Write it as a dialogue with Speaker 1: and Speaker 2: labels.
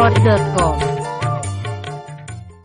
Speaker 1: record.com